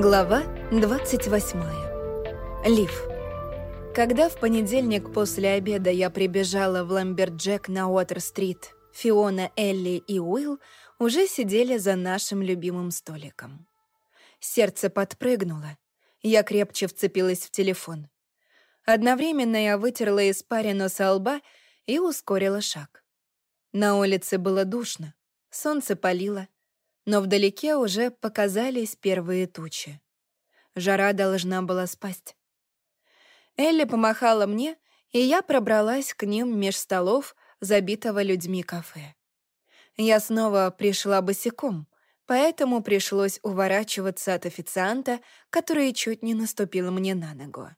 Глава 28. Лив. Когда в понедельник после обеда я прибежала в Ламберджек на Уотер-стрит, Фиона, Элли и Уилл уже сидели за нашим любимым столиком. Сердце подпрыгнуло. Я крепче вцепилась в телефон. Одновременно я вытерла испарину со лба и ускорила шаг. На улице было душно, солнце палило, но вдалеке уже показались первые тучи. Жара должна была спасть. Элли помахала мне, и я пробралась к ним меж столов, забитого людьми кафе. Я снова пришла босиком, поэтому пришлось уворачиваться от официанта, который чуть не наступил мне на ногу.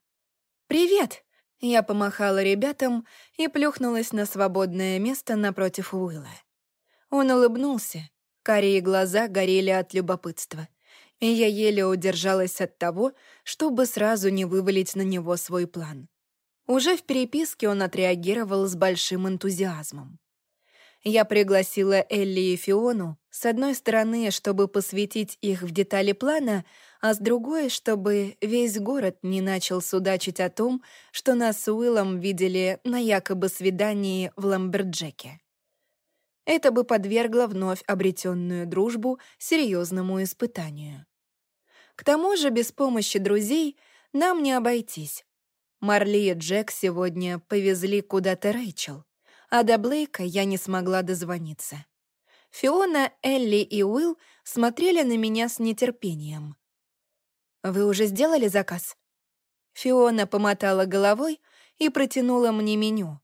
«Привет!» Я помахала ребятам и плюхнулась на свободное место напротив Уилла. Он улыбнулся, Карие глаза горели от любопытства, и я еле удержалась от того, чтобы сразу не вывалить на него свой план. Уже в переписке он отреагировал с большим энтузиазмом. Я пригласила Элли и Фиону, с одной стороны, чтобы посвятить их в детали плана, а с другой, чтобы весь город не начал судачить о том, что нас с Уиллом видели на якобы свидании в Ламберджеке. Это бы подвергло вновь обретенную дружбу серьезному испытанию. К тому же без помощи друзей нам не обойтись. Марли и Джек сегодня повезли куда-то Рэйчел, а до Блейка я не смогла дозвониться. Фиона, Элли и Уилл смотрели на меня с нетерпением. «Вы уже сделали заказ?» Фиона помотала головой и протянула мне меню.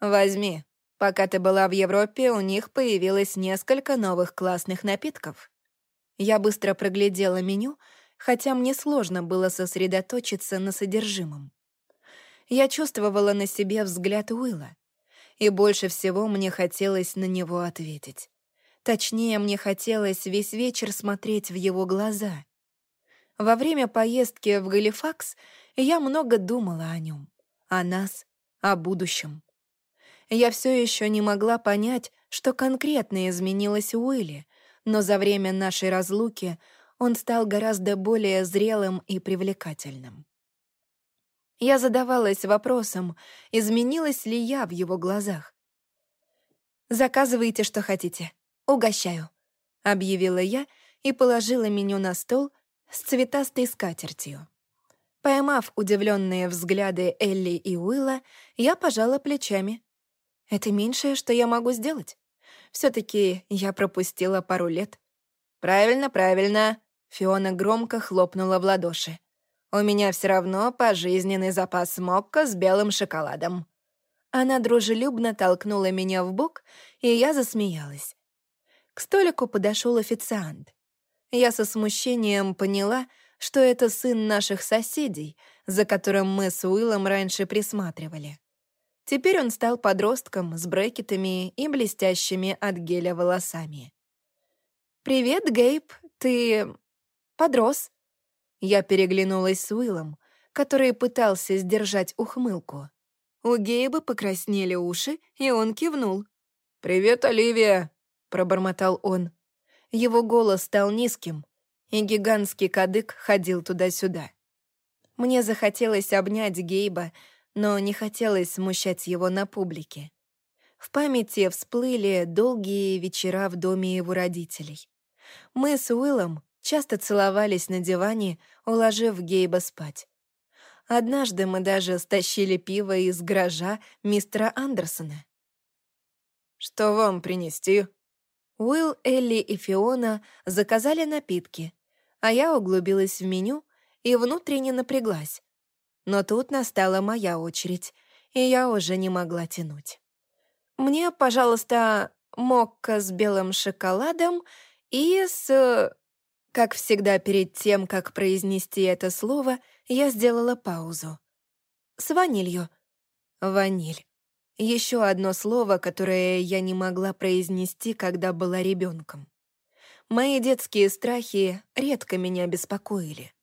«Возьми», Пока ты была в Европе, у них появилось несколько новых классных напитков. Я быстро проглядела меню, хотя мне сложно было сосредоточиться на содержимом. Я чувствовала на себе взгляд Уилла, и больше всего мне хотелось на него ответить. Точнее, мне хотелось весь вечер смотреть в его глаза. Во время поездки в Галифакс я много думала о нем, о нас, о будущем я все еще не могла понять, что конкретно изменилось у Уилли, но за время нашей разлуки он стал гораздо более зрелым и привлекательным. Я задавалась вопросом, изменилась ли я в его глазах. «Заказывайте, что хотите. Угощаю», — объявила я и положила меню на стол с цветастой скатертью. Поймав удивленные взгляды Элли и Уилла, я пожала плечами — это меньшее, что я могу сделать. все таки я пропустила пару лет. «Правильно, правильно», — Фиона громко хлопнула в ладоши. «У меня все равно пожизненный запас мокко с белым шоколадом». Она дружелюбно толкнула меня в бок, и я засмеялась. К столику подошел официант. Я со смущением поняла, что это сын наших соседей, за которым мы с Уиллом раньше присматривали. Теперь он стал подростком с брекетами и блестящими от геля волосами. «Привет, Гейб, ты... подрос?» Я переглянулась с Уиллом, который пытался сдержать ухмылку. У Гейба покраснели уши, и он кивнул. «Привет, Оливия!» — пробормотал он. Его голос стал низким, и гигантский кадык ходил туда-сюда. Мне захотелось обнять Гейба, но не хотелось смущать его на публике. В памяти всплыли долгие вечера в доме его родителей. Мы с Уиллом часто целовались на диване, уложив Гейба спать. Однажды мы даже стащили пиво из гаража мистера Андерсона. «Что вам принести?» Уилл, Элли и Фиона заказали напитки, а я углубилась в меню и внутренне напряглась. Но тут настала моя очередь, и я уже не могла тянуть. «Мне, пожалуйста, мокко с белым шоколадом и с...» Как всегда, перед тем, как произнести это слово, я сделала паузу. «С ванилью». «Ваниль». Еще одно слово, которое я не могла произнести, когда была ребенком. Мои детские страхи редко меня беспокоили,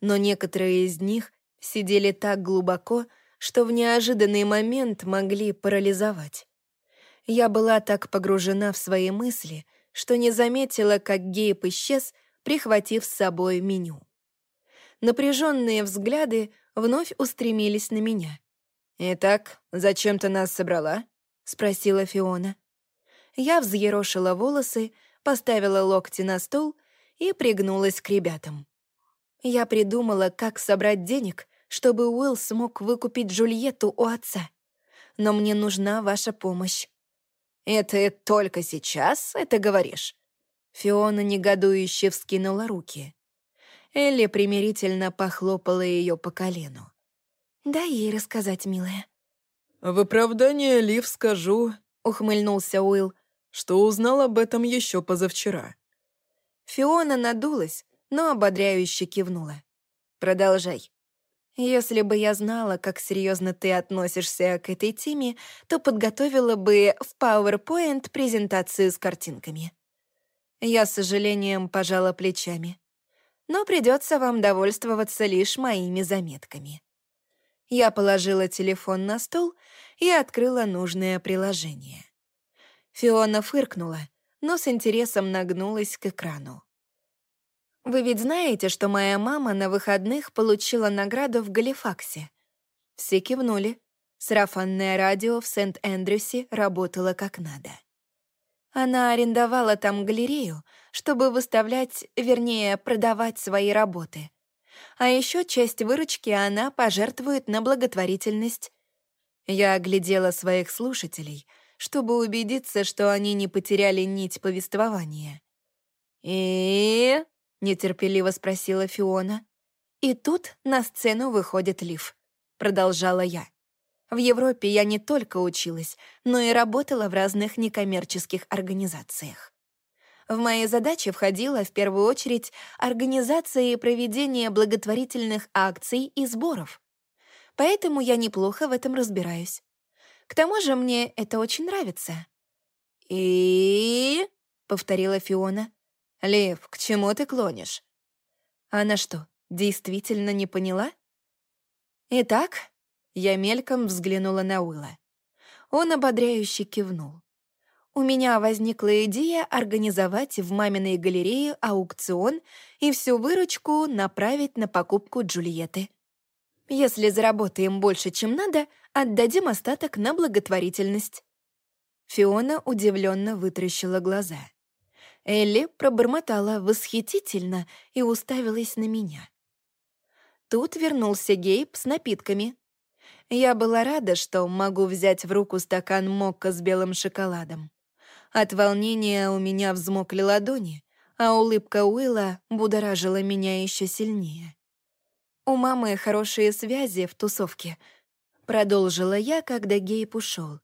но некоторые из них сидели так глубоко, что в неожиданный момент могли парализовать. Я была так погружена в свои мысли, что не заметила, как Гейб исчез, прихватив с собой меню. напряженные взгляды вновь устремились на меня. «Итак, зачем ты нас собрала?» — спросила Фиона. Я взъерошила волосы, поставила локти на стол и пригнулась к ребятам. Я придумала, как собрать денег, чтобы Уилл смог выкупить Джульетту у отца. Но мне нужна ваша помощь. «Это только сейчас это говоришь?» Фиона негодующе вскинула руки. Элли примирительно похлопала ее по колену. «Дай ей рассказать, милая». «В оправдание Лив скажу», — ухмыльнулся Уилл, «что узнал об этом еще позавчера». Фиона надулась, но ободряюще кивнула. «Продолжай». Если бы я знала, как серьезно ты относишься к этой теме, то подготовила бы в PowerPoint презентацию с картинками. Я с сожалением пожала плечами. Но придется вам довольствоваться лишь моими заметками. Я положила телефон на стол и открыла нужное приложение. Фиона фыркнула, но с интересом нагнулась к экрану. Вы ведь знаете, что моя мама на выходных получила награду в Галифаксе?» Все кивнули. Сарафанное радио в Сент-Эндрюсе работало как надо. Она арендовала там галерею, чтобы выставлять, вернее, продавать свои работы. А еще часть выручки она пожертвует на благотворительность. Я оглядела своих слушателей, чтобы убедиться, что они не потеряли нить повествования. «И...» — нетерпеливо спросила Фиона. «И тут на сцену выходит Лив», — продолжала я. В Европе я не только училась, но и работала в разных некоммерческих организациях. В мои задачи входила в первую очередь организация и проведение благотворительных акций и сборов. Поэтому я неплохо в этом разбираюсь. К тому же мне это очень нравится. «И...» — повторила Фиона. «Лев, к чему ты клонишь?» Она что, действительно не поняла? Итак, я мельком взглянула на Уилла. Он ободряюще кивнул. У меня возникла идея организовать в маминой галерее аукцион и всю выручку направить на покупку Джульетты. Если заработаем больше, чем надо, отдадим остаток на благотворительность. Фиона удивленно вытрящила глаза. Элли пробормотала восхитительно и уставилась на меня. Тут вернулся Гейб с напитками. Я была рада, что могу взять в руку стакан мокко с белым шоколадом. От волнения у меня взмокли ладони, а улыбка Уилла будоражила меня еще сильнее. «У мамы хорошие связи в тусовке», — продолжила я, когда Гейб ушел.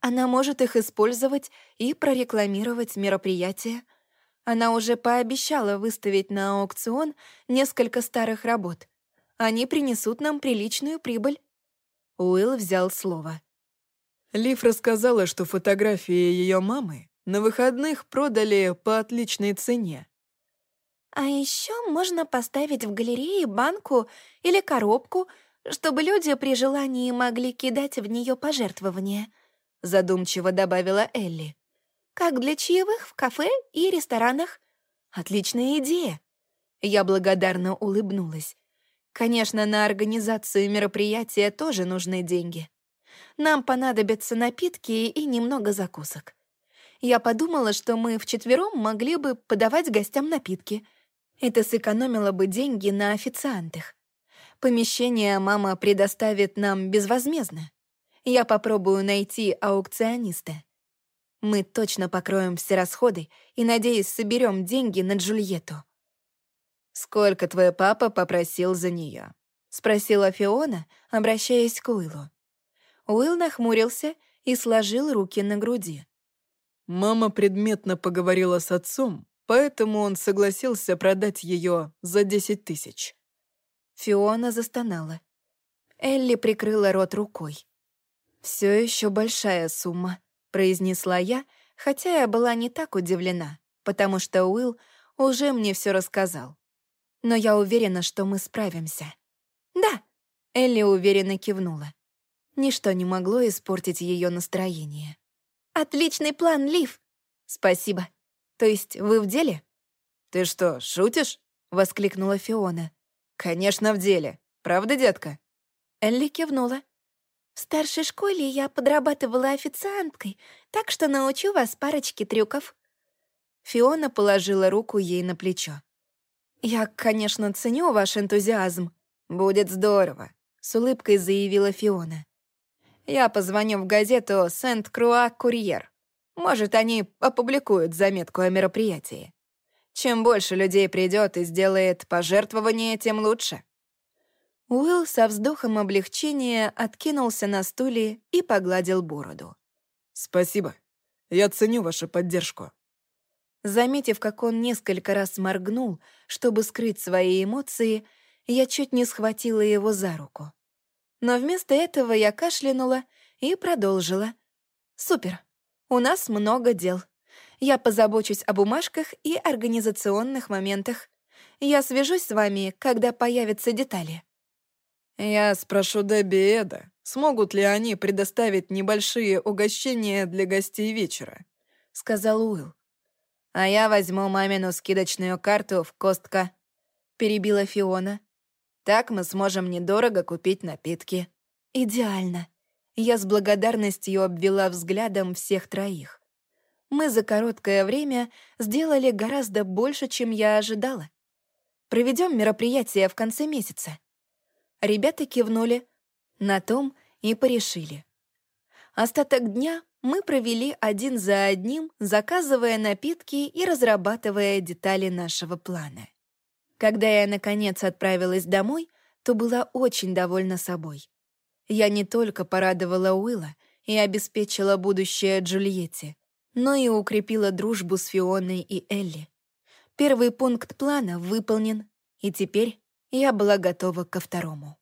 «Она может их использовать и прорекламировать мероприятие, она уже пообещала выставить на аукцион несколько старых работ. Они принесут нам приличную прибыль. Уилл взял слово. Лив рассказала, что фотографии ее мамы на выходных продали по отличной цене. А еще можно поставить в галерее банку или коробку, чтобы люди при желании могли кидать в нее пожертвования, задумчиво добавила Элли. Как для чаевых в кафе и ресторанах. Отличная идея. Я благодарно улыбнулась. Конечно, на организацию мероприятия тоже нужны деньги. Нам понадобятся напитки и немного закусок. Я подумала, что мы вчетвером могли бы подавать гостям напитки. Это сэкономило бы деньги на официантах. Помещение мама предоставит нам безвозмездно. Я попробую найти аукциониста. Мы точно покроем все расходы и, надеюсь, соберем деньги на Джульетту». «Сколько твой папа попросил за нее?» — спросила Фиона, обращаясь к Уиллу. Уилл нахмурился и сложил руки на груди. «Мама предметно поговорила с отцом, поэтому он согласился продать ее за десять тысяч». Фиона застонала. Элли прикрыла рот рукой. Все еще большая сумма произнесла я, хотя я была не так удивлена, потому что Уилл уже мне все рассказал. Но я уверена, что мы справимся. «Да», — Элли уверенно кивнула. Ничто не могло испортить ее настроение. «Отличный план, Лив!» «Спасибо. То есть вы в деле?» «Ты что, шутишь?» — воскликнула Фиона. «Конечно, в деле. Правда, детка?» Элли кивнула. «В старшей школе я подрабатывала официанткой, так что научу вас парочке трюков». Фиона положила руку ей на плечо. «Я, конечно, ценю ваш энтузиазм. Будет здорово», — с улыбкой заявила Фиона. «Я позвоню в газету «Сент-Круа-Курьер». Может, они опубликуют заметку о мероприятии. Чем больше людей придет и сделает пожертвование, тем лучше». Уилл со вздохом облегчения откинулся на стуле и погладил бороду. «Спасибо. Я ценю вашу поддержку». Заметив, как он несколько раз моргнул, чтобы скрыть свои эмоции, я чуть не схватила его за руку. Но вместо этого я кашлянула и продолжила. «Супер. У нас много дел. Я позабочусь о бумажках и организационных моментах. Я свяжусь с вами, когда появятся детали». «Я спрошу Дебби и Эда, смогут ли они предоставить небольшие угощения для гостей вечера», — сказал Уилл. «А я возьму мамину скидочную карту в Костка», — перебила Фиона. «Так мы сможем недорого купить напитки». «Идеально». Я с благодарностью обвела взглядом всех троих. Мы за короткое время сделали гораздо больше, чем я ожидала. Проведем мероприятие в конце месяца. Ребята кивнули. На том и порешили. Остаток дня мы провели один за одним, заказывая напитки и разрабатывая детали нашего плана. Когда я, наконец, отправилась домой, то была очень довольна собой. Я не только порадовала Уилла и обеспечила будущее Джульетте, но и укрепила дружбу с Фионой и Элли. Первый пункт плана выполнен, и теперь я была готова ко второму.